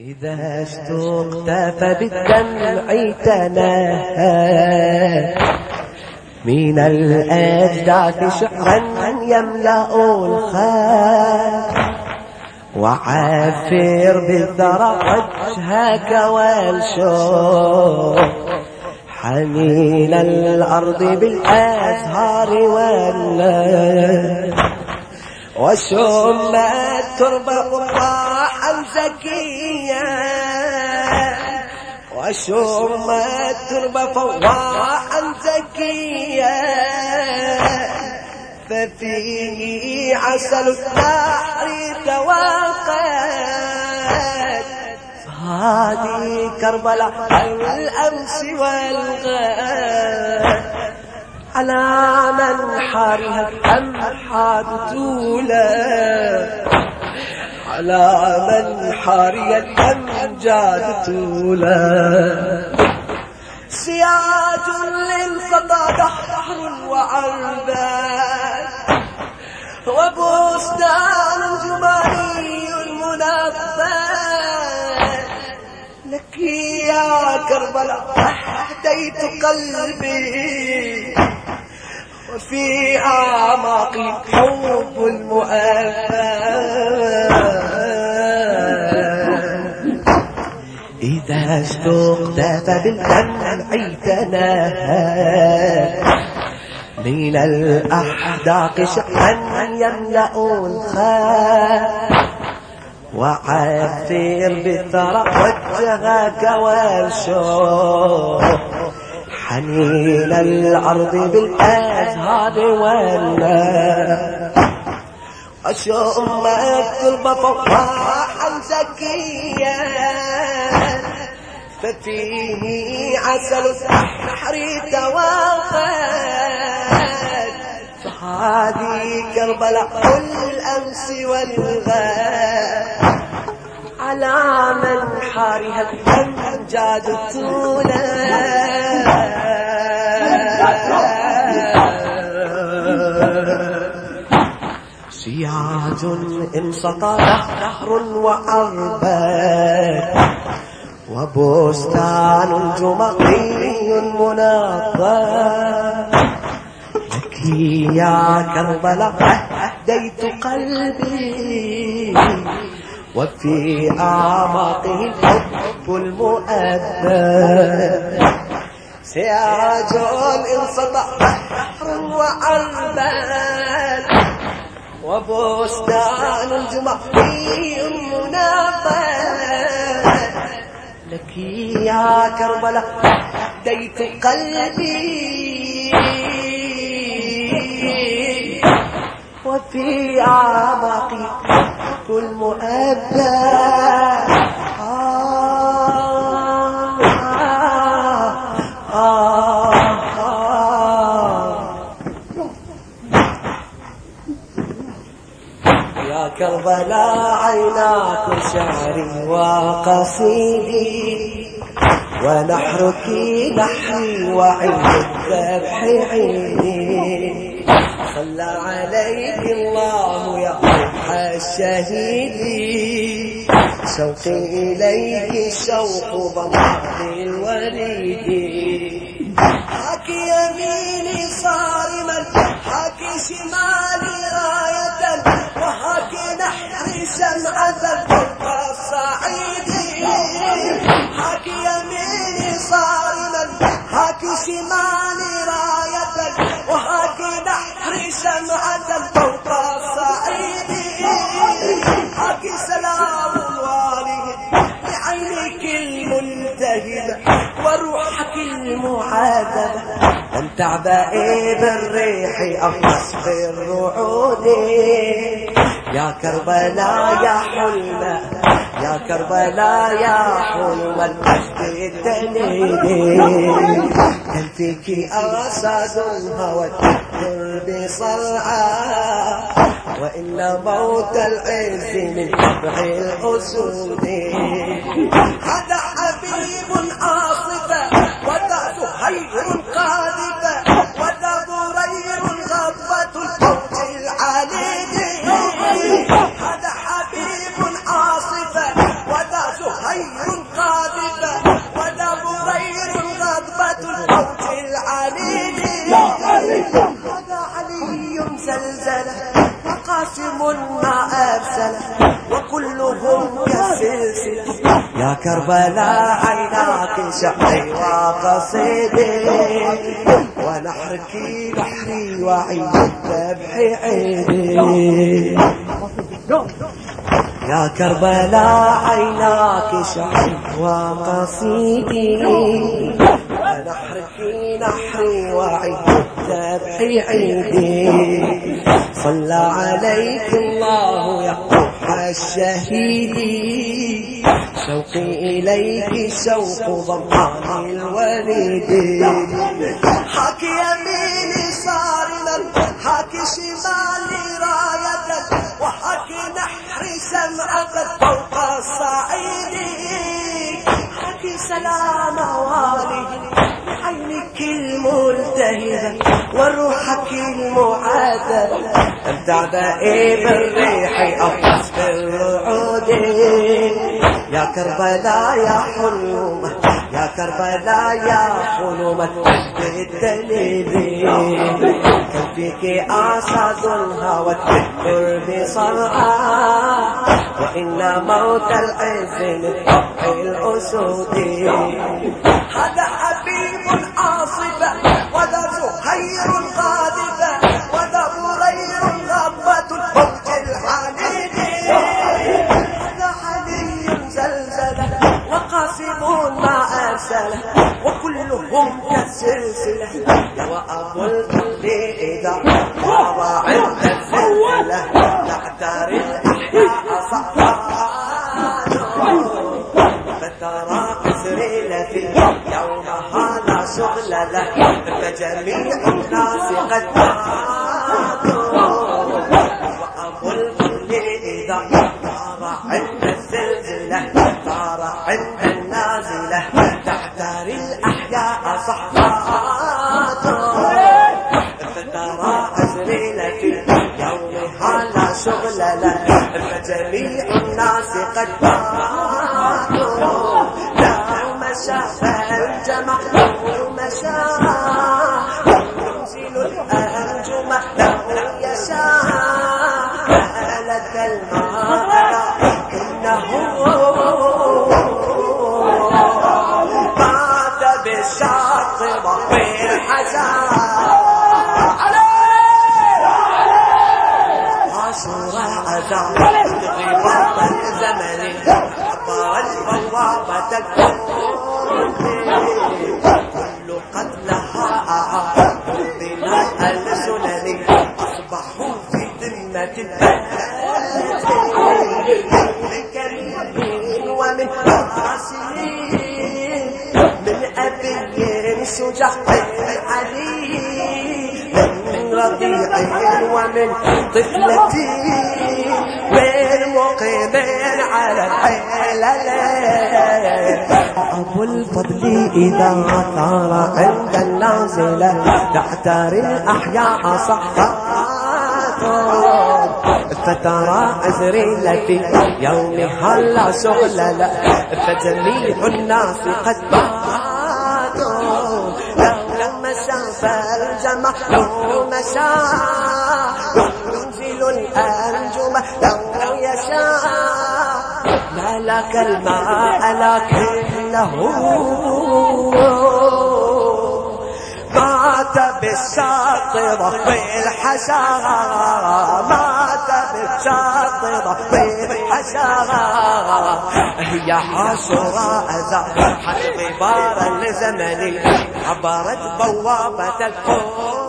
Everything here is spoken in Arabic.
إذا اشتقت فبالدمع تنهى من الأجداث شعرا يملأ الخير وعافر بالثرى وجهك والشوق حنين الأرض بالأزهار والنار وشم التربة قطاعا زكيا وشم التربة فواحا زكيا ففيه عسل البحر توقد هذه كربلاء الأمس والغد على من حارها الأمحاد تولا على من حاري الأمجاد تولا سياج للخطا بحر وعربان وبستان جمالي منفى لك يا كربلاء أهديت قلبي. وفي أعماقي حب المؤفى إذا اشتقت فبالدمع تنهى من الأحداق شحا يملأ الخير وعثر بالثرى وجهك والشوق حنين الأرض بالأزهار والنار أشم التربة فواحا زكيا ففيه عسل السحر توافد فهذه كربلاء الأمس والغد. على من حارها الأمجاد سياج إن سطى نهر وأربد. وبستان جمقي منظم لك يا كربلاء أهديت قلبي. وفي أعماقه الحب المؤدب. سراج إن سطع بحر وعربان وبستان جمعي لك يا كربلاء ديت قلبي. وفي أعماقي كل مؤبى. يا كربلاء عيناك شعري وقصيدي. ونحرك نحري وعين الذبح عيني صلى عليك الله يا روح الشهيد شوقي إليك شوق ضمات الوريد. حك يميني صارما حك شمالي راية وحك نحري شمعة شمالي راية وحك نحري شمعة فوق الصعيد حك سلام الوالد بعينك الملتهبة وروحك المعذبة لم تعبئي بالريح أفرس بالرعود يا كربلاء يا حلم يا كربلاء يا حلم المجد التليدي كان فيك أساد الهوى الدرب صرعى وإن موت العز من نبع الأسود. هذا كربلاء عيناك شعري وقصيدي. ونحرك بحري وعيد الذبح عيدي يا كربلاء عيناك شعري وقصيدي. ونحرك نحري وعيد الذبح عيدي صلى عليك الله يا روح الشهيد. شوقي إليك شوق ضمان الوليد. حكي يميني صارما حكي شمالي رايتك وحكي نحري سمعتك فوق الصعيد حكي سلام والدي عينك الملتهبة وروحك المعادة امتع دائب الريح أفحص بالرعود يا كربلاء يا حلومة يا كربلاء يا حلومة بالدليل كم فيك أسد هوت بالقرب صرعى وإن موت العز من الأسود. هذا أرسله وكلهم كالسلسلة وأبو الكل إذا طار عند الزلزلة تعتر الأحياء صفانه فترى في اليوم هذا شغل له فجميع الناس قد ماتوا وأبو الكل إذا في اليوم هذا شغل له فجميع الناس قد ماتوا يوم شاف الجمع يوم شاء ينزل الأنجم لو يشاء مالك الماء البوابة الكون كل قتلها أعاد بناء السنن أصبحوا في ذمة البلد من كريم ومن راسلين من أبي شجاع علي من رضيع ومن طفلتي أبو الفضل إذا ثار عند النازلة تحتار الأحياء صحاته فترى أزريل في يومها لا شغل له فجميع الناس قد ماتوا لما شاف الجمع لو مشى ينزل الأنجم لو يشاء ملك الماء لكنه مات بالشاطرة بالحشرة مات بالشاطرة بالحشرة هي حشرة ذا غبار الزمن عبرت بوابة الكون